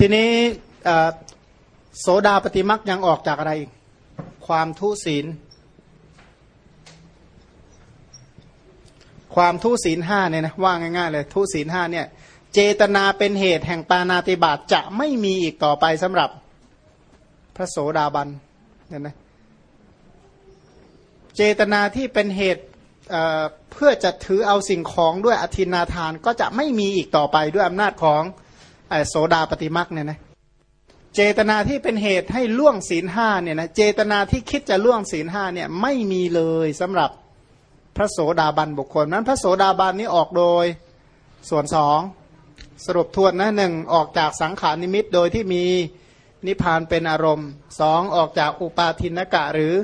ทีนี้โสดาปฏิมักยังออกจากอะไรอีก ความทุศีล ความทุศีลห้าเนี่ยนะว่าง่ายๆเลยทุศีลห้าเนี่ย เจตนาเป็นเหตุแห่งปานาติบาตจะไม่มีอีกต่อไปสำหรับพระโสดาบันเนี่ยนะเจตนาที่เป็นเหตุเเพื่อจะถือเอาสิ่งของด้วยอธินาทานก็จะไม่มีอีกต่อไปด้วยอำนาจของ โสดาปฏิมักเนี่ยนะเจตนาที่เป็นเหตุให้ล่วงศีลห้าเนี่ยนะเจตนาที่คิดจะล่วงศีลห้าเนี่ยไม่มีเลยสำหรับพระโสดาบันบุคคลนั้น พระโสดาบันนี้ออกโดยส่วนสองสรุปทวนนะหนึ่งออกจากสังขารนิมิตโดยที่มีนิพพานเป็นอารมณ์สองออกจากอุปาทินกะหรือ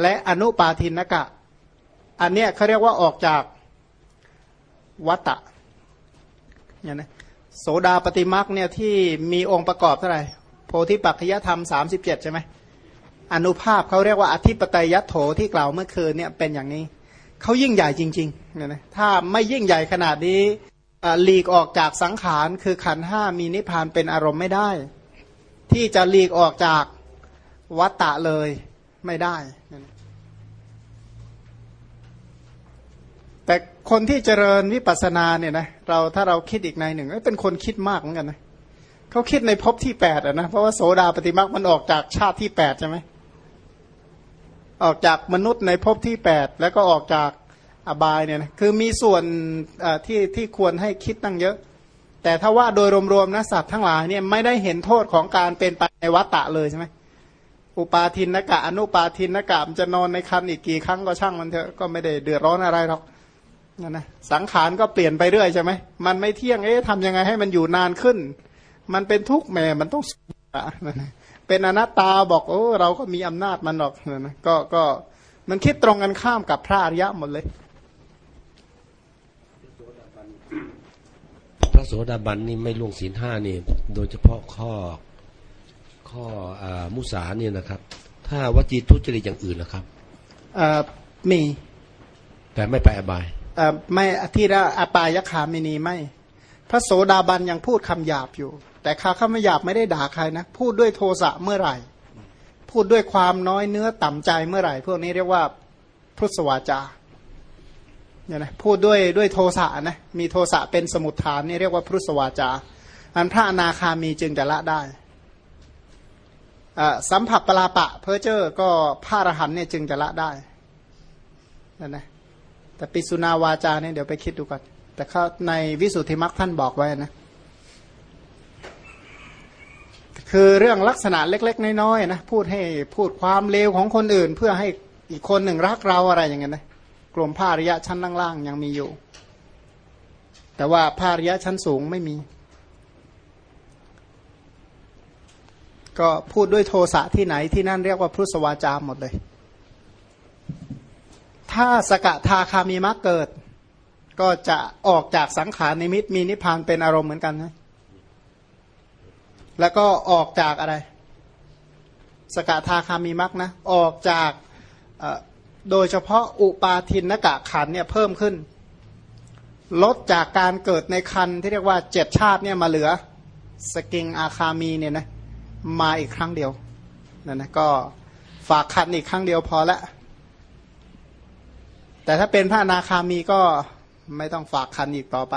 และอนุปาทินกะ อันเนี้ยเขาเรียกว่าออกจากวัตตะเนี่ยนะ โสดาปฏิมักเนี่ยที่มีองค์ประกอบเท่าไหร่โพธิปัจจยธรรมสามสิบเจ็ดใช่ไหมอนุภาพเขาเรียกว่าอธิปไตยโถที่กล่าวเมื่อคืนเนี่ยเป็นอย่างนี้เขายิ่งใหญ่จริงๆเนี่ยนะถ้าไม่ยิ่งใหญ่ขนาดนี้หลีกออกจากสังขารคือขันห้ามีนิพพานเป็นอารมณ์ไม่ได้ ที่จะหลีกออกจากวัตตะเลยไม่ได้ คนที่เจริญวิปัสสนาเนี่ยนะเราถ้าเราคิดอีกในหนึ่งเป็นคนคิดมากเหมือนกันนะเขาคิดในภพที่แปดอะนะเพราะว่าโสดาปฏิมาคมันออกจากชาติที่แปดใช่ไหมออกจากมนุษย์ในภพที่แปดแล้วก็ออกจากอบายเนี่ยนะคือมีส่วนที่ที่ควรให้คิดตั้งเยอะ แต่ถ้าว่าโดยรวมๆนะสัตว์ทั้งหลายเนี่ยไม่ได้เห็นโทษของการเป็นไปในวัฏฏะเลยใช่ไหมอุปาทินนกะอนุปาทินนกะมันจะนอนในคันอีกกี่ครั้งก็ช่างมันเถอะก็ไม่ได้เดือดร้อนอะไรหรอก นะนะสังขารก็เปลี่ยนไปเรื่อยใช่ไหมมันไม่เที่ยงเอ๊ะทำยังไงให้มันอยู่นานขึ้น มันเป็นทุกข์แม่มันต้องนะนะเป็นอนัตตาบอกโอ้เราก็มีอำนาจมันหรอกนะนะก็ก็มันคิดตรงกันข้ามกับพระอริยะหมดเลยพระโสดาบันนี่ไม่ล่วงศีลห้านี่ โดยเฉพาะข้อข้ออมุสาเนี่ยนะครับ ถ้าวจีทุจริตอย่างอื่นนะครับมีแต่ไม่ไปอบาย ไม่ที่ระอปายคามินีไม่ พระโสดาบันยังพูดคำหยาบอยู่ แต่คาคำหยาบไม่ได้ด่าใครนะ พูดด้วยโทสะเมื่อไหร่ พูดด้วยความน้อยเนื้อต่ำใจเมื่อไหร่ พวกนี้เรียกว่าพุทธวาจาเนี่ยนะพูดด้วยด้วยโทสะนะมีโทสะเป็นสมุทฐานนี่เรียกว่าพุทธวาจา อันพระอนาคามีจึงจะละได้สัมผัสปลาปะเพอเจอร์ก็พระอรหันเนี่ยจึงจะละได้นั่นนะ แต่ปิสุนาวาจาเนี่ยเดี๋ยวไปคิดดูก่อน แต่เขาในวิสุทธิมรรคท่านบอกไว้นะ คือเรื่องลักษณะเล็ก ๆ น้อยๆนะพูดให้พูดความเลวของคนอื่น เพื่อให้อีกคนหนึ่งรักเราอะไรอย่างเงี้ยนะกลุ่มผ้าริยะชั้นล่างๆยังมีอยู่ แต่ว่าผ้าริยะชั้นสูงไม่มี ก็พูดด้วยโทสะที่ไหนที่นั่นเรียกว่าพุทธวาจาหมดเลย ถ้าสกทาคามีมรรคเกิด ก็จะออกจากสังขารนิมิตมีนิพพานเป็นอารมณ์เหมือนกันนะแล้วก็ออกจากอะไร สกทาคามีมรรคนะ ออกจากโดยเฉพาะอุปาทินนกะขันเนี่ยเพิ่มขึ้น ลดจากการเกิดในคันที่เรียกว่าเจ็ดชาติเนี่ยมาเหลือ สกิงอาคามีเนี่ยนะมาอีกครั้งเดียวนั่นนะก็ฝากคันอีกครั้งเดียวพอละ แต่ถ้าเป็นพระนาคามีก็ไม่ต้องฝากคันอีกต่อไป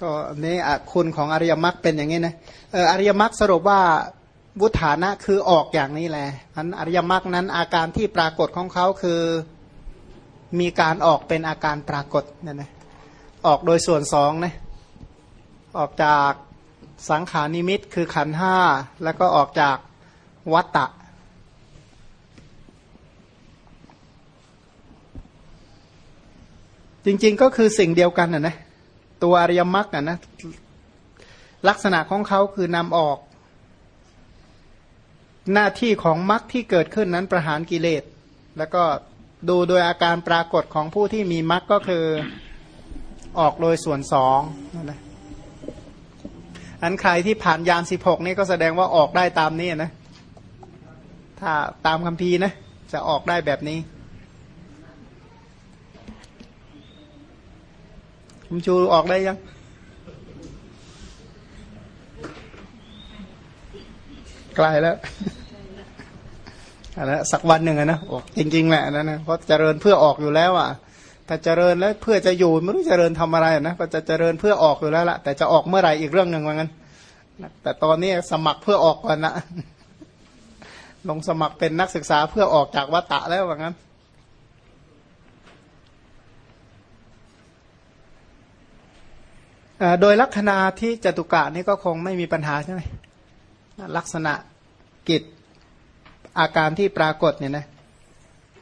ก็นี่คุณของอริยมรรคเป็นอย่างนี้นะอออริยมรรคสรุปว่าวุฒานะคือออกอย่างนี้แหละอันอริยมรรคนั้นอาการที่ปรากฏของเขาคือมีการออกเป็นอาการปรากฏนั่นนะออกโดยส่วนสองนะออกจากสังขานิมิตคือขันห้าแล้วก็ออกจากวัตตะ จริง ๆ ก็คือสิ่งเดียวกันนะนะตัวอริยมรรคนะนะลักษณะของเขาคือนำออก หน้าที่ของมรรคที่เกิดขึ้นนั้นประหารกิเลส แล้วก็ดูโดยอาการปรากฏของผู้ที่มีมรรคก็คือออกโดยส่วนสองนั่นนะอันใครที่ผ่านยานสิบหกนี่ก็แสดงว่าออกได้ตามนี้นะ ถ้าตามคำพีนะ จะออกได้แบบนี้ มชูออกได้ยังใกลแล้วอันนั้นสักวันหนึ่งนะออกจริง ๆ แหละนั่นนะเพราะเจริญเพื่อออกอยู่แล้วอะถ้าเจริญแล้วเพื่อจะอยู่ไม่รู้เจริญทำอะไรนะก็จะเจริญเพื่อออกอยู่แล้วละแต่จะออกเมื่อไหร่อีกเรื่องหนึ่งว่างั้นแต่ตอนนี้สมัครเพื่อออกก่อนนะลงสมัครเป็นนักศึกษาเพื่อออกจากวัตตะแล้วว่างั้น โดยลักษณะที่จตุกะนี่ก็คงไม่มีปัญหาใช่ไหมลักษณะกิจอาการที่ปรากฏเนี่ยนะ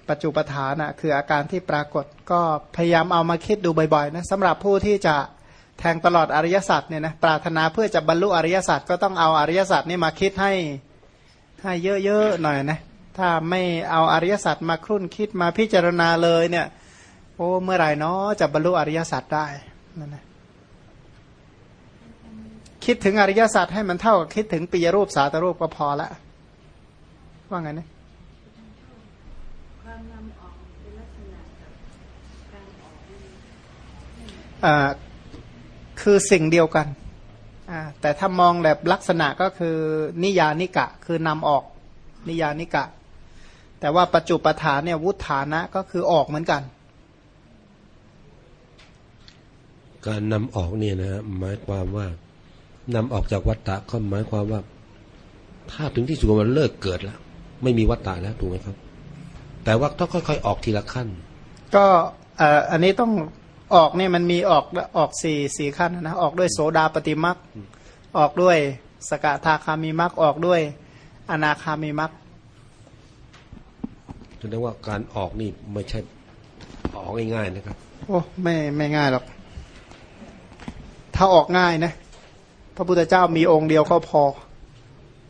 ปัจจุปฐานะคืออาการที่ปรากฏก็พยายามเอามาคิดดูบ่อยๆนะสำหรับผู้ที่จะแทงตลอดอริยสัจเนี่ยนะปรารถนาเพื่อจะบรรลุอริยสัจก็ต้องเอาอริยสัจนี่มาคิดให้ให้เยอะๆหน่อยนะถ้าไม่เอาอริยสัจมาครุ่นคิดมาพิจารณาเลยเนี่ย โอ้เมื่อไหร่เนาะจะบรรลุอริยสัจได้นั่นนะ คิดถึงอริยสัจให้มันเท่ากับคิดถึงปียรูปสาตรูปก็พอละว่าไงนะอ่าคือสิ่งเดียวกันอ่าแต่ถ้ามองแบบลักษณะก็คือนิยานิกะ คือนำออกนิยานิกะ แต่ว่าปัจจุปฐานเนี่ยวุฒานะก็คือออกเหมือนกัน การนำออกเนี่ยนะหมายความว่า นำออกจากวัฏฏะก็หมายความว่า ถ้าถึงที่สุดมันเลิกเกิดแล้ว ไม่มีวัฏฏะแล้วถูกไหมครับ แต่ว่าต้องค่อยๆ ออกทีละขั้น ก็อันนี้ต้องออกเนี่ยมันมีออกออกสี่สี่ขั้นนะออกด้วยโสดาปฏิมักออกด้วยสกทาคามีมักออกด้วย อนาคามีมักแสดงว่าการออกนี่ไม่ใช่ออกง่ายๆนะครับ โอ้ไม่ไม่ง่ายหรอก ถ้าออกง่ายนะพ ระพุทธเจ้ามีองค์เดียวก็พอ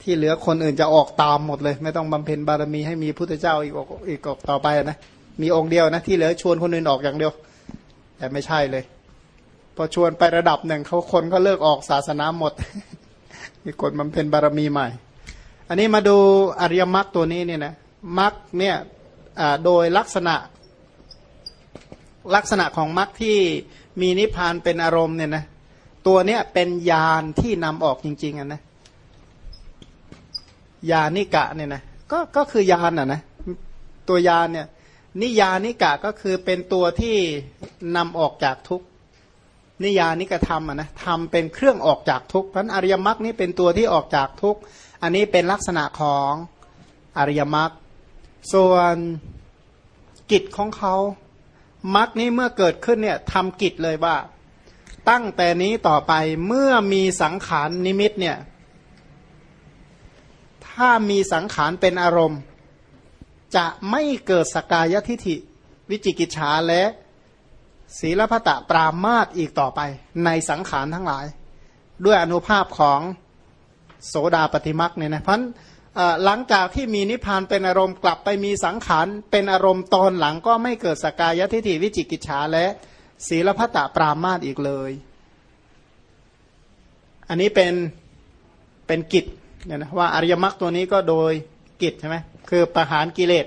ที่เหลือคนอื่นจะออกตามหมดเลย ไม่ต้องบำเพ็ญบารมีให้มีพุทธเจ้าอีกอีกต่อไปนะมีองค์เดียวนะที่เหลือชวนคนอื่นออกอย่างเดียว แต่ไม่ใช่เลย พอชวนไประดับหนึ่งเขาคนก็เลิกออกศาสนาหมด มีกฎบำเพ็ญบารมีใหม่ อันนี้มาดูอริยมรรคตัวนี้เนี่ยนะมรรคเนี่ยโดยลักษณะลักษณะของมรรคที่มีนิพพานเป็นอารมณ์เนี่ยนะ ตัวเนี้ยเป็นยานที่นำออกจริง ๆอะนะยานิกะเนี่ยนะก็ก็คือยานอะนะตัวยานเนี่ยนิยานิกะก็คือเป็นตัวที่นำออกจากทุกนิยานิกธรรมอะนะทำเป็นเครื่องออกจากทุกเพราะอริยมรรคนี่เป็นตัวที่ออกจากทุกอันนี้เป็นลักษณะของอริยมรรคส่วนกิจของเขามรรคนี้เมื่อเกิดขึ้นเนี่ยทำกิจเลยว่า ตั้งแต่นี้ต่อไปเมื่อมีสังขารนิมิตเนี่ย ถ้ามีสังขารเป็นอารมณ์ จะไม่เกิดสกายทิฐิ วิจิกิจฉาและศีลพตะปรามาตอีกต่อไป ในสังขารทั้งหลาย ด้วยอนุภาพของโสดาปฏิมักเนี่ยนะเพราะหลังจากที่มีนิพพานเป็นอารมณ์กลับไปมีสังขารเป็นอารมณ์ตอนหลังก็ไม่เกิดสกายทิฏฐิวิจิกิจฉาและ ศีลพัตตปรามาตอีกเลย อันนี้เป็นเป็นกิจเนี่ยนะว่าอริยมรรคตัวนี้ก็โดยกิจใช่ไหมคือประหารกิเลส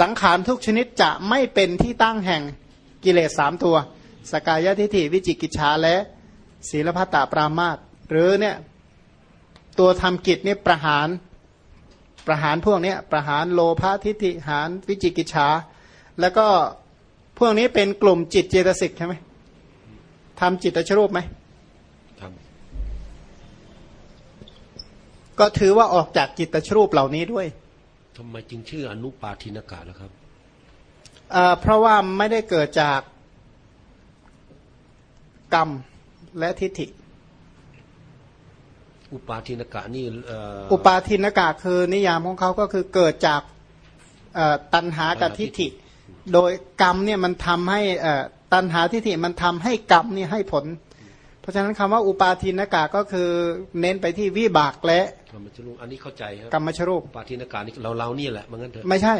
สังขารทุกชนิดจะไม่เป็นที่ตั้งแห่งกิเลสสามตัว สกายทิฏฐิวิจิกิจฉาและศีลพัตตปรามาตหรือเนี่ยตัวทำกิจนี่ประหารประหารพวกนี้ประหารโลภะทิฏฐิหารวิจิกิจฉาแล้วก็ วกนี้เป็นกลุ่มจิตเจตสิกใช่ไหมทำจิตตชรูปไหมทำก็ถือว่าออกจากจิตตชรูปเหล่านี้ด้วยทำไมจึงชื่ออนุปาทินากาล่ะครับเพราะว่าไม่ได้เกิดจากกรรมและทิฏฐิ อุปาทินกะนี่อุปาทินกะคือนิยามของเขาก็คือเกิดจากตัณหากับทิฏฐิ โดยกรรมเนี่ยมันทำให้ตัณหาทิฏฐิมันทำให้กรรมนี่ให้ผล เพราะฉะนั้นคำว่าอุปาทินกาก็คือเน้นไปที่วิบากและกรรมชรูปอันนี้เข้าใจครับกรรมชรูปอุปาทินกานี่เราเรานี่แหละมันงั้นเถอะไม่ใช่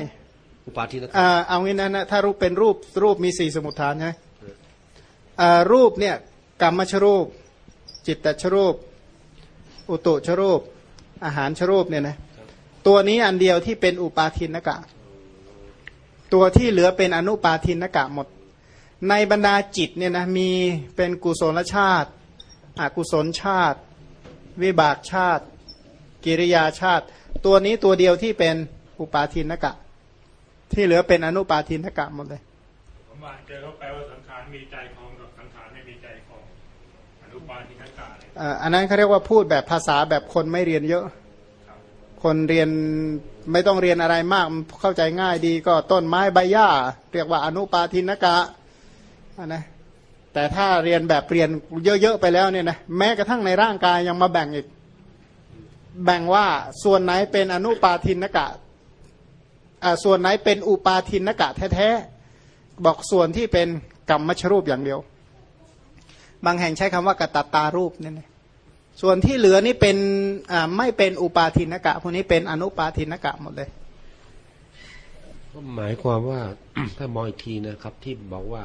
อุปาทินกาเอางี้นะนะถ้ารูปเป็นรูปรูปมีสี่สมุทฐานใช่ไหมรูปเนี่ยกรรมชรูป จิตตชรูป อุตุชรูป อาหารชรูปเนี่ยนะตัวนี้อันเดียวที่เป็นอุปาทินกะ ตัวที่เหลือเป็นอนุปาทินกะหมด ในบรรดาจิตเนี่ยนะมีเป็นกุศลชาติ อกุศลชาติ วิบากชาติ กิริยาชาติ ตัวนี้ตัวเดียวที่เป็นอุปาทินกะ ที่เหลือเป็นอนุปาทินกะหมดเลยผมว่าเจอเขาแปลว่าสังขารมีใจคลองกับสังขารไม่มีใจคลองอนุปาทินกาเลยเอ่ออันนั้นเขาเรียกว่าพูดแบบภาษาแบบคนไม่เรียนเยอะครับคนเรียน ไม่ต้องเรียนอะไรมากเข้าใจง่ายดีก็ต้นไม้ใบหญ้า เรียกว่าอนุปาทินกะอะนะแต่ถ้าเรียนแบบเรียนเยอะๆไปแล้วเนี่ยนะแม้กระทั่งในร่างกายยังมาแบ่งอีก แบ่งว่าส่วนไหนเป็นอนุปาทินกะอ่าส่วนไหนเป็นอุปาทินกะแท้ๆบอกส่วนที่เป็นกรรมมชรูปอย่างเดียว บางแห่งใช้คำว่ากตัตตารูปเนี่ยนะ ส่วนที่เหลือนี่เป็นอ่าไม่เป็นอุปาทินกะพวกนี้เป็นอนุปาทินกะหมดเลยก็หมายความว่าถ้ามองอีกทีนะครับที่บอกว่า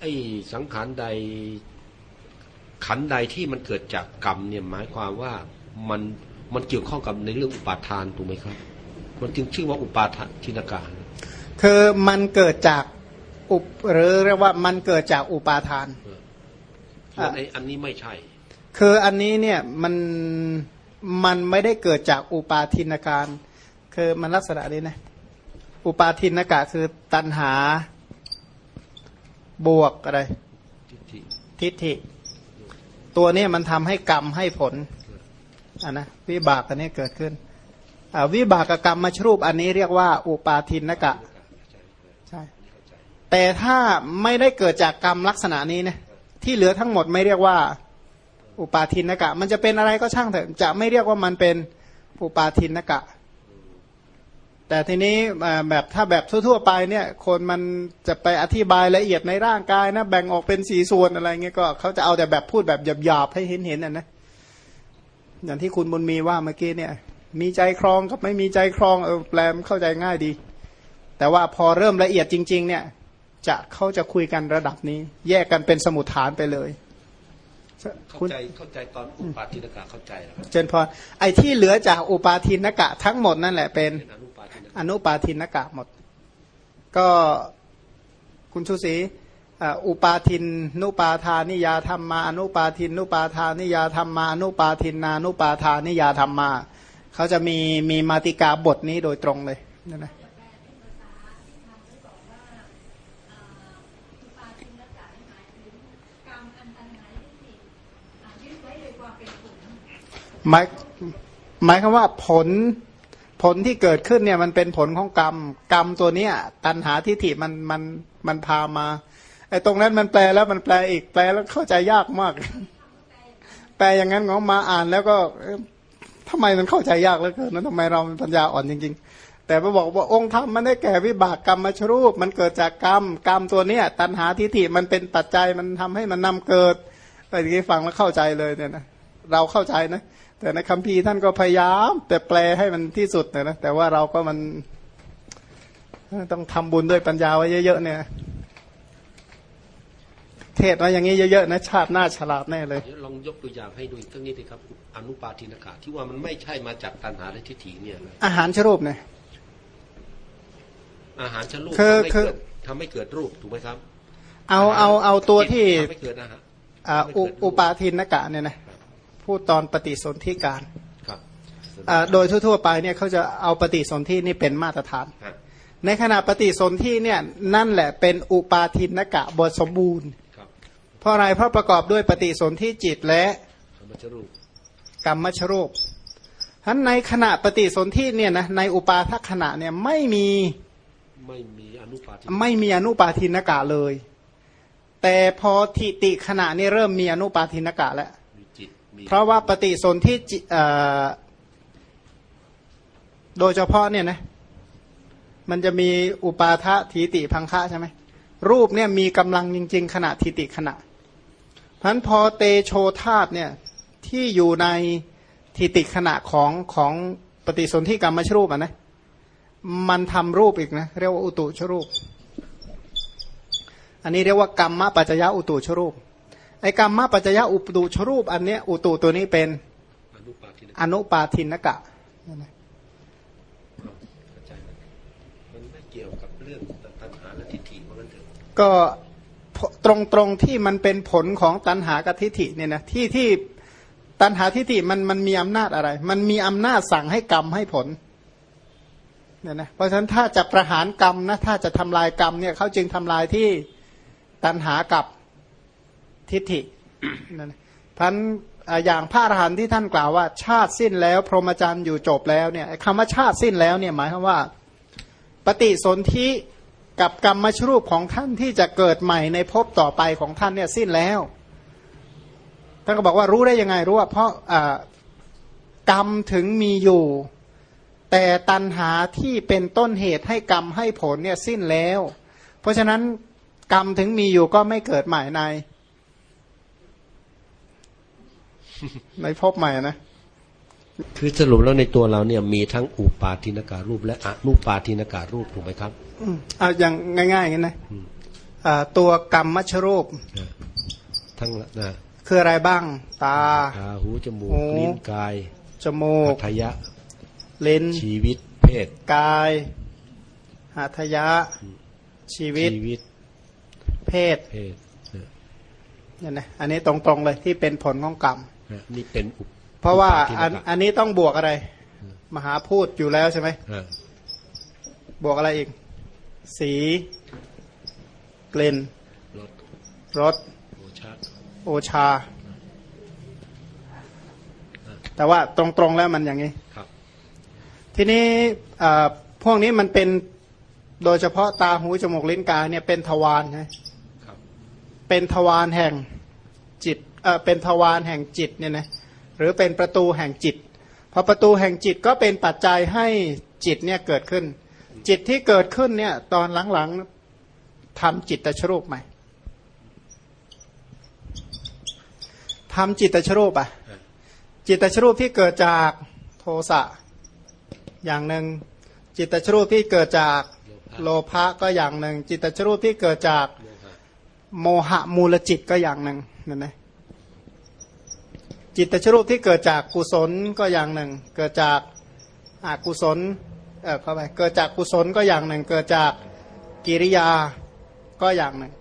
ไอ้สังขารใดขันธ์ใดที่มันเกิดจากกรรมเนี่ยหมายความว่ามันมันเกี่ยวข้องกับในเรื่องอุปาทานถูกไหมครับ มันจึงชื่อว่าอุปาทินกาคือมันเกิดจากอุปหรือเรียกว่ามันเกิดจากอุปาทานส่วนไอ้อันนี้ไม่ใช่ คืออันนี้เนี่ยมันมันไม่ได้เกิดจากอุปาทินการ คือมันลักษณะนี้นะอุปาทินกะคือตัณหาบวกอะไร ทิฏฐิทิฏฐิตัวเนี้มันทำให้กรรมให้ผลอะนะวิบากอันนี้เกิดขึ้นอ่าวิบากกับกรรมมาชรูปอันนี้เรียกว่า อุปาทินกะใช่แต่ถ้าไม่ได้เกิดจากกรรมลักษณะนี้นะที่เหลือทั้งหมดไม่เรียกว่า อุปาทินกะ มันจะเป็นอะไรก็ช่างเถอะจะไม่เรียกว่ามันเป็นอุปาทินกะ แต่ทีนี้แบบถ้าแบบทั่วๆไปเนี่ย คนมันจะไปอธิบายละเอียดในร่างกายนะแบ่งออกเป็นสี่ส่วนอะไรเงี้ยก็เขาจะเอาแต่แบบพูดแบบหยาบๆให้เห็นๆอะนะอย่างที่คุณบุญมีว่าเมื่อกี้เนี่ย มีใจครองกับไม่มีใจครองเออแปลมเข้าใจง่ายดี แต่ว่าพอเริ่มละเอียดจริง ๆ เนี่ย จะเขาจะคุยกันระดับนี้ แยกกันเป็นสมุดฐานไปเลย เข้าคุณใจเข้าใจตอนอุปาทินกาเข้าใจแล้วครับเจนพรไอ้ที่เหลือจากอุปาทินกะทั้งหมดนั่นแหละเป็นเป็นอนุปาทินกาอนุปาทินกะหมด ก็คุณชูศรีอ่าอุปาทินนุปาทานิยาธรรมมาอนุปาทินนุปาทานิยาธรรมมาอนุปาทินนานุปาทานิยาธรรมมาเขาจะมีมีมาติกาบทนี้โดยตรงเลยนั่นนะ หมายหมายคำว่าผลผลที่เกิดขึ้นเนี่ยมันเป็นผลของกรรม กรรมตัวเนี้ย ตันหาทิฏฐิมันมันมันพามาไอ้ตรงนั้นมันแปลแล้วมันแปลอีกแปลแล้วเข้าใจยากมาก แปลอย่างนั้นงองมาอ่านแล้วก็เอ๊ะทำไมมันเข้าใจยากเหลือเกินนะทำไมเราปัญญาอ่อนจริง ๆ แต่ไปบอกว่าองค์ธรรมมันได้แก่วิบากกรรมมาชรูป มันเกิดจากกรรมกรรมตัวเนี้ย ตันหาทิฏฐิมันเป็นปัจจัยมันทำให้มันนำเกิดไปทีนี้ฟังแล้วเข้าใจเลยเนี่ยนะ เราเข้าใจนะ แต่ในคัมภีร์ท่านก็พยายามแต่แปลให้มันที่สุดนะนะแต่ว่าเราก็มันต้องทำบุญด้วยปัญญาไว้เยอะๆเนี่ย เทศมาอย่างนี้เยอะๆนะชาติหน้าฉลาดแน่เลยเดี๋ยวลองยกตัวอย่างให้ดูอีกสักนิดสิครับ อนุปาทินกาที่ว่ามันไม่ใช่มาจากตัณหาและทิฏฐิเนี่ยนะอาหารชรูปเนี่ยอาหารชั้นรูปคือทำให้คือเกิดทำให้เกิดรูปถูกไหมครับ เอาเอาเอาตัวที่ทำให้เกิดอาหารอ่าอุอุปาทินกะเนี่ยนะ พูดตอนปฏิสนธิการครับอ่าโดยทั่วๆไปเนี่ยเขาจะเอาปฏิสนธินี่เป็นมาตรฐานฮะในขณะปฏิสนธิเนี่ยนั่นแหละเป็นอุปาทินกะบทสมบูรณ์ครับเพราะอะไรเพราะประกอบด้วยปฏิสนธิจิตและธรรมชรูปกรรมชรูปฉะนั้นในขณะปฏิสนธิเนี่ยนะในอุปาทัขณะเนี่ยไม่มีไม่มีอนุปาทินไม่มีอนุปาทินกะเลย แต่พอทิติขณะนี่เริ่มมีอนุปาทินกะแล้วมีจิตมี เพราะว่าปฏิสนธิโดยเฉพาะเนี่ยนะมันจะมีอุปาทะทีติพังคะใช่ไหมรูปเนี่ยมีกำลังจริง ๆ ขณะทิติขณะพันพอเตโชธาตเนี่ยที่อยู่ในทิติขณะของของปฏิสนธิกรรมชรูปอะนะมันทำรูปอีกนะเรียกว่าอุตุชรูป อันนี้เรียกว่ากรรมปัจจยะอุตุชรูป ไอ้กรรมมปัจจยะอุตุชรูปอันเนี้ยอุตุตัวนี้เป็นอนุปาทินกะมันไม่เกี่ยวกับเรื่องตัณหาและทิฏฐิมันเถอะก็ตรงตรงที่มันเป็นผลของตัณหากบทิฏฐิเนี่ยนะที่ที่ตัณหาทิฏฐิมันมันมีอำนาจอะไร มันมีอำนาจสั่งให้กรรมให้ผลเนี่ยนะเพราะฉะนั้นถ้าจะประหารกรรมนะถ้าจะทำลายกรรมเนี่ยเขาจึงทำลายที่ตัณหากับ ทิฏฐินั่นพันอย่างพระอรหันต์ที่ท่านกล่าวว่า ชาติสิ้นแล้ว พรหมจรรย์อยู่จบแล้วเนี่ยคำว่าชาติสิ้นแล้วเนี่ยหมายความว่า ปฏิสนธิกับกรรมชรูปของท่านที่จะเกิดใหม่ในภพต่อไปของท่านเนี่ยสิ้นแล้วท่านก็บอกว่ารู้ได้ยังไงรู้ว่าเพราะกรรมถึงมีอยู่ แต่ตันหาที่เป็นต้นเหตุให้กรรมให้ผลเนี่ยสิ้นแล้ว เพราะฉะนั้นกรรมถึงมีอยู่ก็ไม่เกิดใหม่ใน ในภพใหม่นะคือสรุปแล้วในตัวเราเนี่ยมีทั้งอุปาทินการูปและอนุปาทินการูปถูกไหมครับอืมเอาอย่างง่ายๆอย่างนี้นะอ่าตัวกรรมมัชรูปทั้งนะคืออะไรบ้าง ตาตาหูจมูกหูลิ้นกาย จมูกทยะลิ้นชีวิต เพศ กายหัตถยะชีวิตชีวิต เพศเพศนะเนี่ยนะอันนี้ตรงๆเลยที่เป็นผลของกรรม นะนี่เป็นอุปเพราะว่าอุปทิอันกะอันนี้ต้องบวกอะไร มหาพูดอยู่แล้วใช่ไหมอ่าบวกอะไรอีก สีกลิ่นรสรสโอชาโอชา แต่ว่าตรงๆแล้วมันอย่างนี้ครับทีนี้อ่าพวกนี้มันเป็นโดยเฉพาะตาหูจมูกลิ้นกายเนี่ยเป็นทวารใช่ไหมครับเป็นทวารแห่งจิต เออเป็นทวารแห่งจิตเนี่ยนะหรือเป็นประตูแห่งจิตพอประตูแห่งจิตก็เป็นปัจจัยให้จิตเนี่ยเกิดขึ้น จิตที่เกิดขึ้นเนี่ยตอนหลังๆทำจิตตชรูปใหม่ทำจิตตชรูปอะจิตตชรูปที่เกิดจากโทสะอย่างหนึ่งจิตตชรูปที่เกิดจากโลภะก็อย่างหนึ่งจิตตชรูปที่เกิดจากโมหะโมหะมูลจิตก็อย่างหนึ่งนั่นนะ จิตตชรูปที่เกิดจากกุศลก็อย่างหนึ่ง เกิดจากอกุศลเออเข้าไปเกิดจากกุศลก็อย่างหนึ่ง เกิดจากกิริยาก็อย่างหนึ่ง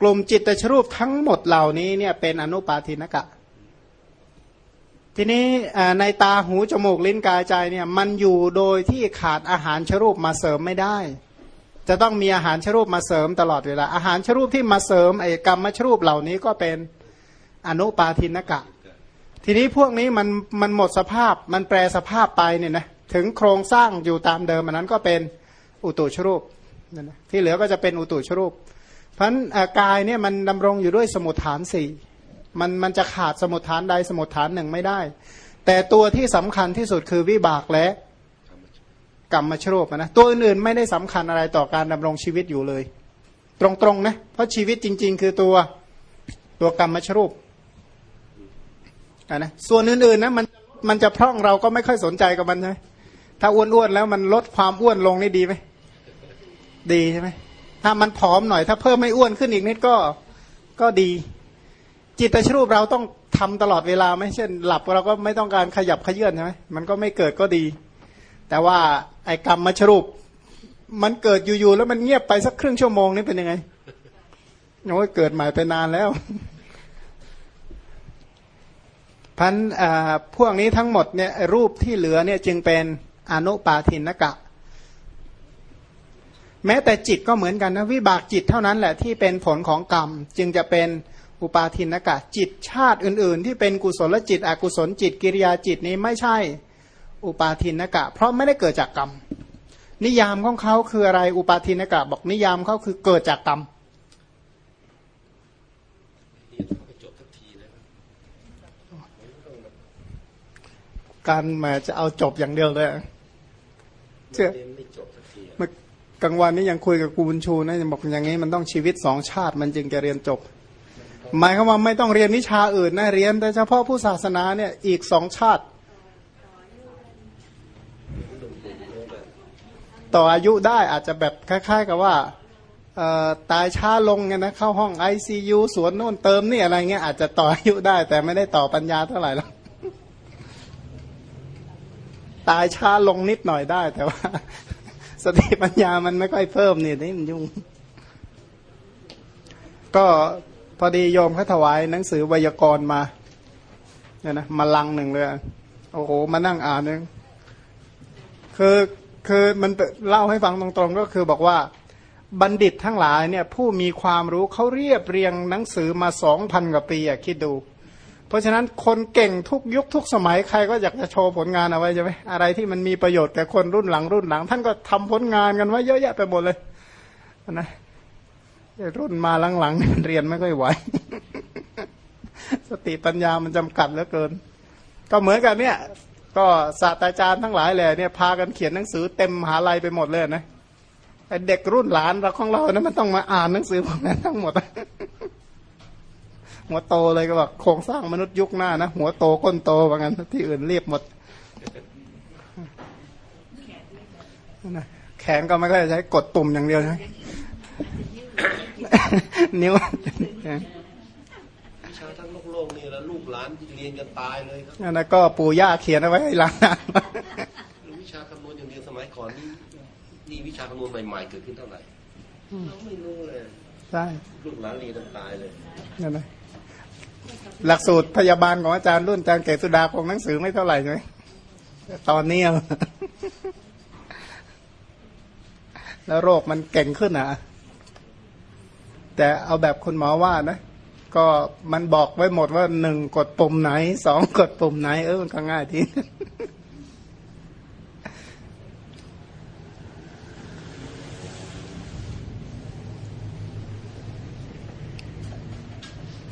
กลุ่มจิตตชรูปทั้งหมดเหล่านี้เนี่ยเป็นอนุปาทินกะ ทีนี้ในตาหูจมูกลิ้นกายใจเนี่ยมันอยู่โดยที่ขาดอาหารชรูปมาเสริมไม่ได้ จะต้องมีอาหารชรูปมาเสริมตลอดเวลาอาหารชรูปที่มาเสริมไอ้กรรมชรูปเหล่านี้ก็เป็น อนุปาทินกะ ทีนี้พวกนี้มันมันหมดสภาพมันแปรสภาพไปเนี่ยนะถึงโครงสร้างอยู่ตามเดิมอันนั้นก็เป็นอุตุชรูปนั่นนะที่เหลือก็จะเป็นอุตุชรูป เพราะฉะนั้นอ่ากายเนี่ยมันดำรงอยู่ด้วยสมุทฐานสี่มันมันจะขาดสมุทฐานใดสมุทฐานหนึ่งไม่ได้ แต่ตัวที่สำคัญที่สุดคือวิบากและกรรมชรูปนะตัวอื่นๆไม่ได้สำคัญอะไรต่อการดำรงชีวิตอยู่เลย ตรงๆนะเพราะชีวิตจริง ๆ คือตัวตัวกรรมชรูป นะส่วนอื่นๆนะมันมันจะพร่องเราก็ไม่ค่อยสนใจกับมันใช่ไหมถ้าอ้วนๆแล้วมันลดความอ้วนลงนี่ดีไหมดีใช่ไหมถ้ามันผอมหน่อย ถ้าเพิ่มไม่อ้วนขึ้นอีกนิดก็ก็ดี จิตตชรูปเราต้องทำตลอดเวลาไหมเช่น หลับเราก็ไม่ต้องการขยับขยื่นใช่ไหมมันก็ไม่เกิดก็ดี แต่ว่าไอ้กรรมมาชรูป มันเกิดอยู่ๆแล้วมันเงียบไปสักครึ่งชั่วโมงนี่เป็นยังไงโอ้ยเกิดใหม่ไปนานแล้ว พันอ่าพวกนี้ทั้งหมดเนี่ยรูปที่เหลือเนี่ยจึงเป็นอนุปาทินกะ แม้แต่จิตก็เหมือนกันนะวิบากจิตเท่านั้นแหละที่เป็นผลของกรรม จึงจะเป็นอุปาทินกะ จิตชาติอื่น ๆ ที่เป็นกุศลจิต อกุศลจิต กิริยาจิตนี้ไม่ใช่อุปาทินกะ เพราะไม่ได้เกิดจากกรรม นิยามของเขาคืออะไรอุปาทินกะ บอกนิยามเขาคือเกิดจากกรรม การแหมาจะเอาจบอย่างเดียวเลยอะเชื่อเรียนไม่จบสักทีเมื่อกลางวันนี้ยังคุยกับครูบุญชูนะยังบอกอย่างนี้มันต้องชีวิตสองชาติมันจึงจะเรียนจบ หมายความว่าไม่ต้องเรียนวิชาอื่นนะเรียนแต่เฉพาะผู้ศาสนาเนี่ยอีกสองชาติ ต่ออายุได้อาจจะแบบคล้าย ๆ กับว่าเอ่อตายช้าลงไงนะเข้าห้องไอซียูสวนโน่นเติมนี่อะไรเงี้ยอาจจะต่ออายุได้แต่ไม่ได้ต่อปัญญาเท่าไหร่หรอก ตายช้าลงนิดหน่อยได้ แต่ว่า สติปัญญามันไม่ค่อยเพิ่มเนี่ยนี่มันยุ่ง ก็พอดีโยมเขาถวายหนังสือไวยากรณ์มาเนี่ยนะมาลังหนึ่งเลยโอ้โหมานั่งอ่านนึงคือคือมันเล่าให้ฟังตรงๆ ก็คือบอกว่าบัณฑิตทั้งหลายเนี่ยผู้มีความรู้เขาเรียบเรียงหนังสือมาสองพันกว่าปีอะคิดดู เพราะฉะนั้นคนเก่งทุกยุคทุกสมัยใครก็อยากจะโชว์ผลงานเอาไว้ใช่ไหมอะไรที่มันมีประโยชน์แก่คนรุ่นหลังรุ่นหลัง ท่านก็ทำผลงานกันไว้เยอะแยะไปหมดเลยนะรุ่นมาหลังๆเรียนไม่ค่อยไหวสติปัญญามันจำกัดเหลือเกิน ก็เหมือนกันเนี่ย ก็ศาสตราจารย์ทั้งหลายแหละเนี่ยพากันเขียนหนังสือเต็มมหาลัยไปหมดเลยนะเด็กรุ่นหลานเราของเรานะมันต้องมาอ่านหนังสือพวกนั้นทั้งหมด หัวโตเลยก็บอกโครงสร้างมนุษย์ยุคหน้านะหัวโตก้นโตว่างั้นที่อื่นเรียบหมดนะแขนก็ไม่ค่อยใช้กดตุ่มอย่างเดียวใช่ไหมนิ้ววิชาทั้งโลกโลกนี่แล้วลูกหลานเรียนกันตายเลยครับนั่นนะก็ปู่ย่าเขียนเอาไว้ให้หลังนะวิชาคำนวณอย่างเดียวสมัยก่อนนี่นี่วิชาคำนวณใหม่ๆเกิดขึ้นเท่าไหร่เราไม่รู้เลยใช่ลูกหลานเรียนกันตายเลยนั่นนะ หลักสูตรพยาบาลของอาจารย์รุ่นอาจารย์เกศสุดาคงหนังสือไม่เท่าไหร่ใช่ไหมแต่ตอนนี้แล้วโรคมันเก่งขึ้นอะ แต่เอาแบบคุณหมอว่านะ ก็มันบอกไว้หมดว่าหนึ่งกดปุ่มไหนสองกดปุ่มไหน เออมันก็ง่ายที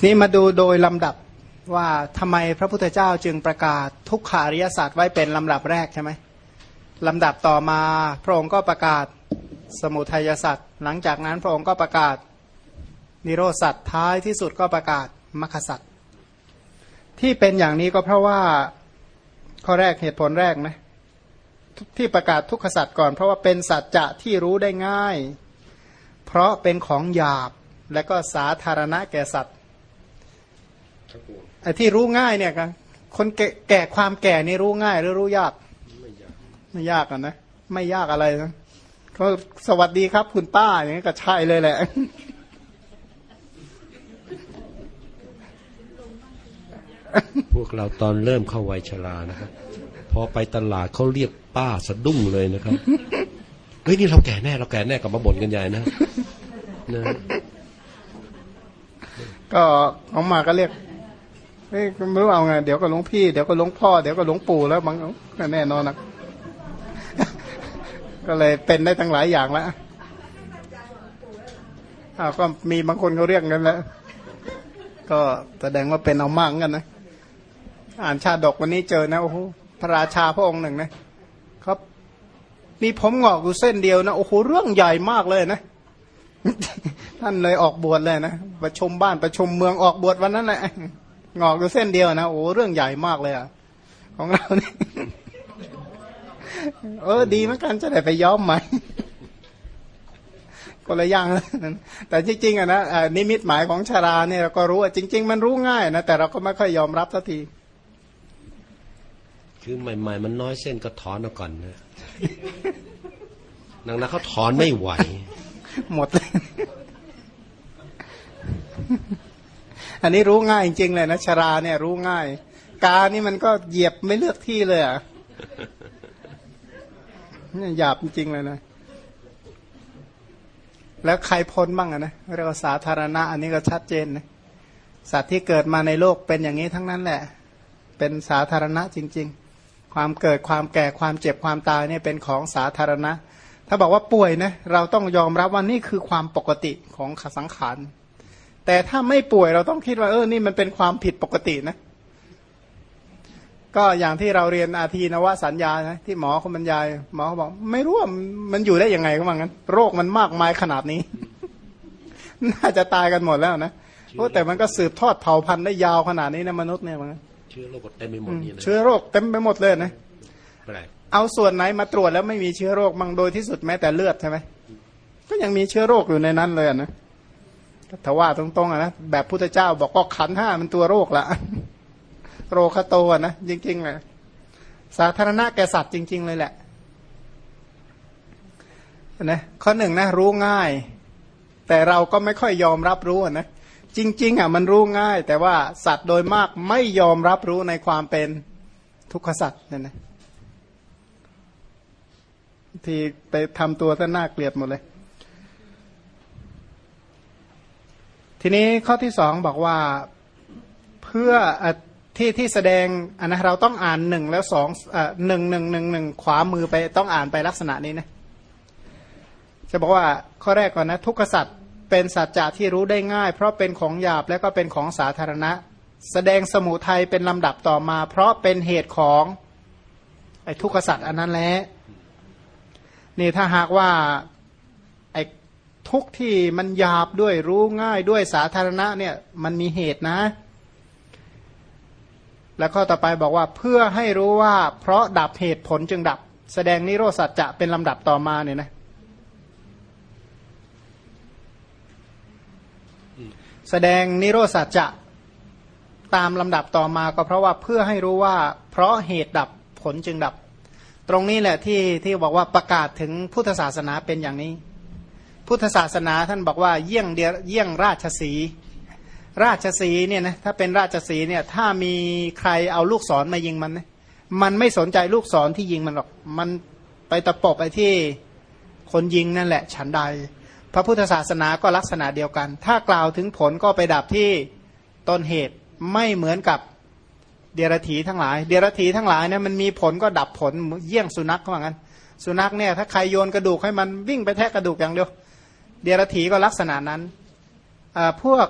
นี่มาดูโดยลำดับว่าทำไมพระพุทธเจ้าจึงประกาศทุกขาริยศาสตร์ไว้เป็นลำดับแรกใช่ไหมลำดับต่อมาพระองค์ก็ประกาศสมุทัยสัตว์หลังจากนั้นพระองค์ก็ประกาศนิโรสัตว์ท้ายที่สุดก็ประกาศมรรคสัตว์ที่เป็นอย่างนี้ก็เพราะว่าข้อแรกเหตุผลแรกนะที่ประกาศทุกขสัตว์ก่อนเพราะว่าเป็นสัจจะที่รู้ได้ง่าย เพราะเป็นของหยาบและก็สาธารณะแก่สัตว์ ไอ้ที่รู้ง่ายเนี่ยกันคนแก่แก่ความแก่นี่รู้ง่ายหรือรู้ยาก ไม่ยากไม่ยากอะนะไม่ยากอะไรนะก็สวัสดีครับคุณป้าอย่างนี้ก็ใช่เลยแหละพวกเราตอนเริ่มเข้าวัยชรานะครับพอไปตลาดเขาเรียกป้าสะดุ้งเลยนะครับเฮ้ยนี่เราแก่แน่เราแก่แน่กลับมาบ่นกันใหญ่นะนะก็เขามาก็เรียกเอ้ย ไม่รู้เอาไง เดี๋ยวก็หลวงพี่ เดี๋ยวก็หลวงพ่อ เดี๋ยวก็หลวงปู่แล้วบางแน่นอนนะก็เลยเป็นได้ทั้งหลายอย่างแล้วอ้าวก็มีบางคนเขาเรียกกันแล้ว ก็แสดงว่าเป็นเอามากกันนะ อ่านชาดกวันนี้เจอนะโอ้โหพระราชาพระองค์หนึ่งนะครับมีผมงอกอยู่เส้นเดียวนะโอ้โหเรื่องใหญ่มากเลยนะ ท่านเลยออกบวชเลยนะประชุมบ้านประชุมเมืองออกบวชวันนั้นแหละ งอกอยู่เส้นเดียวนะโอ้เรื่องใหญ่มากเลยอะของเรานี่เออดีเหมือนกันจะได้ไปย้อมใหม่ก็เลยย่างนะแต่จริงๆอะนะอ่านิมิตหมายของชาราเนี่ยเราก็รู้ว่าจริง ๆ มันรู้ง่ายนะแต่เราก็ไม่ค่อยยอมรับสักที คือใหม่ ๆ มันน้อยเส้นก็ถอนเอาก่อนนะนางนะเขาถอนไม่ไหว หมดเลย อันนี้รู้ง่ายจริงเลยนะชราเนี่ยรู้ง่าย กานี่มันก็เหยียบไม่เลือกที่เลยอะนี่หยาบจริงเลยนะแล้วใครพ้นบ้างอะนะเรียกว่าสาธารณะ อันนี้ก็ชัดเจนนะสัตว์ที่เกิดมาในโลกเป็นอย่างนี้ทั้งนั้นแหละ เป็นสาธารณะจริง ๆ ความเกิดความแก่ความเจ็บความตายเนี่ยเป็นของสาธารณะ ถ้าบอกว่าป่วยนะเราต้องยอมรับว่านี่คือความปกติของสังขาร แต่ถ้าไม่ป่วยเราต้องคิดว่าเออนี่มันเป็นความผิดปกตินะ ก็อย่างที่เราเรียนอาทีนวสัญญานะที่หมอเขาบรรยาย หมอเขาบอก ไม่รู้ว่ามันอยู่ได้ยังไงก็ว่างั้น โรคมันมากมายขนาดนี้ น่าจะตายกันหมดแล้วนะโอ้แต่มันก็สืบทอดเผ่าพันธุ์ได้ยาวขนาดนี้นะมนุษย์เนี่ยมันเชื้อโรคก็เต็มไปหมดนี่นะเชื้อโรคเต็มไปหมดเลยนะแปลกเอาส่วนไหนมาตรวจแล้วไม่มีเชื้อโรคมั่งโดยที่สุดแม้แต่เลือดใช่ไหมก็ยังมีเชื้อโรคอยู่ในนั้นเลยอะนะ ถ้าว่าตรงๆนะแบบพุทธเจ้าบอกก็ขันห้ามันตัวโรคละโรคโตนะจริงๆเลยสาธารณะแก่สัตว์จริง ๆ เลยแหละนะข้อหนึ่งนะรู้ง่าย แต่เราก็ไม่ค่อยยอมรับรู้นะจริง ๆอะมันรู้ง่าย แต่ว่าสัตว์โดยมากไม่ยอมรับรู้ในความเป็นทุกขสัตว์เนี่ยนะที่ไปทำตัวท่านน่าเกลียดหมดเลย ทีนี้ข้อที่สองบอกว่าเพื่อที่ที่แสดงอันนะเราต้องอ่านหนึ่งแล้วสองหนึ่งหนึ่งหนึ่งหนึ่งขวามือไปต้องอ่านไปลักษณะนี้นะจะบอกว่าข้อแรกก่อนนะทุกขสัตว์เป็นสัจจะที่รู้ได้ง่าย เพราะเป็นของหยาบและก็เป็นของสาธารณะ แสดงสมุทัยเป็นลำดับต่อมา เพราะเป็นเหตุของไอ้ทุกขสัตว์อันนั้นแหละนี่ถ้าหากว่า ทุกที่มันหยาบด้วยรู้ง่ายด้วยสาธารณะเนี่ยมันมีเหตุนะ แล้วข้อต่อไปบอกว่าเพื่อให้รู้ว่า เพราะดับเหตุผลจึงดับ แสดงนิโรธสัจจะเป็นลำดับต่อมาเนี่ยนะแสดงนิโรธสัจจะตามลำดับต่อมาก็เพราะว่าเพื่อให้รู้ว่า เพราะเหตุดับผลจึงดับ ตรงนี้แหละที่ที่บอกว่าประกาศถึงพุทธศาสนาเป็นอย่างนี้ พุทธศาสนาท่านบอกว่าเยี่ยงเดียเยี่ยงราชสี ราชสีเนี่ยนะถ้าเป็นราชสีเนี่ยถ้ามีใครเอาลูกศรมายิงมันนะมันไม่สนใจลูกศรที่ยิงมันหรอก มันไปตะปบไอ้ที่คนยิงนั่นแหละ ฉันใด พระพุทธศาสนาก็ลักษณะเดียวกัน ถ้ากล่าวถึงผลก็ไปดับที่ต้นเหตุไม่เหมือนกับเดรธีทั้งหลาย เดรธีทั้งหลายเนี่ยมันมีผลก็ดับผลเยี่ยงสุนัขเขาว่างั้น สุนัขเนี่ยถ้าใครโยนกระดูกให้มันวิ่งไปแทะกระดูกอย่างเดียว เดรธีก็ลักษณะนั้นพวก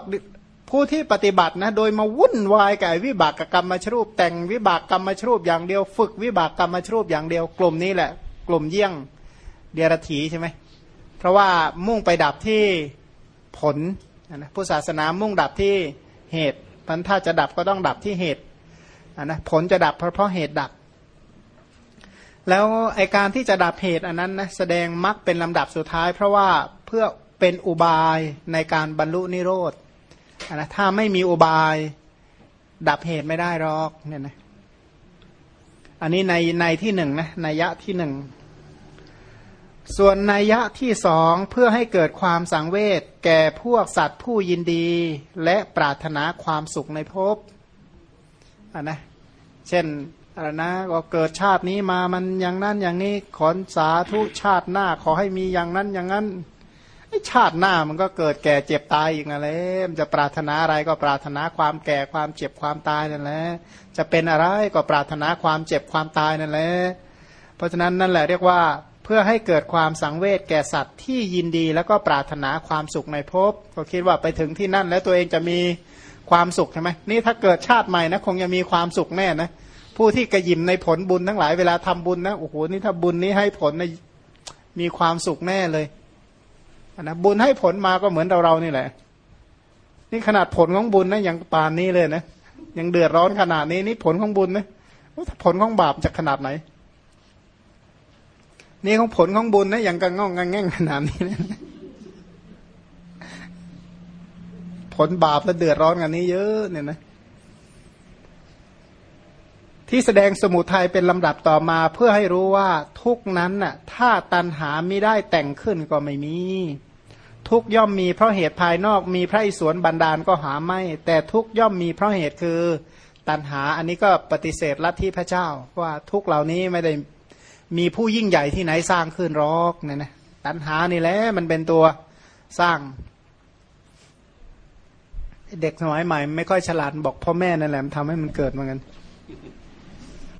ผู้ที่ปฏิบัตินะโดยมาวุ่นวายกับวิบากกรรมมาชรูป แต่งวิบากกรรมมาชรูปอย่างเดียว ฝึกวิบากกรรมมาชรูปอย่างเดียว กลุ่มนี้แหละ กลุ่มเยี่ยงเดรธีใช่ไหมเพราะว่ามุ่งไปดับที่ผลนะผู้ศาสนามุ่งดับที่เหตุพันถ้าจะดับก็ต้องดับที่เหตุนะผลจะดับเพราะเพราะเหตุดับ แล้วไอการที่จะดับเหตุอันนั้นนะแสดงมรรคเป็นลำดับสุดท้าย เพราะว่า เพื่อเป็นอุบายในการบรรลุนิโรธนะถ้าไม่มีอุบาย ดับเหตุไม่ได้หรอกเนี่ยนะอันนี้ในในที่หนึ่งนะในยะที่หนึ่งส่วนนัยยะที่สองเพื่อให้เกิดความสังเวชแก่พวกสัตว์ผู้ยินดี และปรารถนาความสุขในภพอะนะ เช่นอะไรนะก็เกิดชาตินี้มามันอย่างนั้นอย่างนี้ขอสาธุชาติหน้าขอให้มีอย่างนั้นอย่างนั้น ชาติหน้ามันก็เกิดแก่เจ็บตายอีกนั่นแหละจะปรารถนาอะไรก็ปรารถนาความแก่ความเจ็บความตายนั่นแหละจะเป็นอะไรก็ปรารถนาความเจ็บความตายนั่นแหละเพราะฉะนั้นนั่นแหละเรียกว่าเพื่อให้เกิดความสังเวชแก่สัตว์ที่ยินดีแล้วก็ปรารถนาความสุขในภพก็คิดว่าไปถึงที่นั่นแล้วตัวเองจะมีความสุขใช่ไหมนี่ถ้าเกิดชาติใหม่นะคงจะมีความสุขแน่นะผู้ที่กระยิมในผลบุญทั้งหลายเวลาทำบุญนะโอ้โหนี่ถ้าบุญนี้ให้ผลนะมีความสุขแน่เลย นะบุญให้ผลมาก็เหมือนเราเรานี่แหละ นี่ขนาดผลของบุญนะยังปานนี้เลยนะยังเดือดร้อนขนาดนี้นี่ผลของบุญนะผลของบาปจะขนาดไหน นี่ของผลของบุญนะอย่างกังง่องกังแง่งขนาดนี้นะผลบาปและเดือดร้อนกันนี้เยอะเนี่ยนะที่แสดงสมุทัยเป็นลำดับต่อมาเพื่อให้รู้ว่าทุกนั้นน่ะถ้าตันหาไม่ได้แต่งขึ้นก็ไม่มี ทุกย่อมมีเพราะเหตุภายนอกมีพระอิศวรบันดาลก็หาไม่ แต่ทุกย่อมมีเพราะเหตุคือตันหา อันนี้ก็ปฏิเสธลัทธิพระเจ้าว่าทุกเหล่านี้ไม่ได้มีผู้ยิ่งใหญ่ที่ไหนสร้างขึ้นรอกเนี่ยนะตัณหานี่แหละมันเป็นตัวสร้าง เด็กสมัยใหม่ ไม่ค่อยฉลาดบอกพ่อแม่นั่นแหละทำให้มันเกิดเหมือนกัน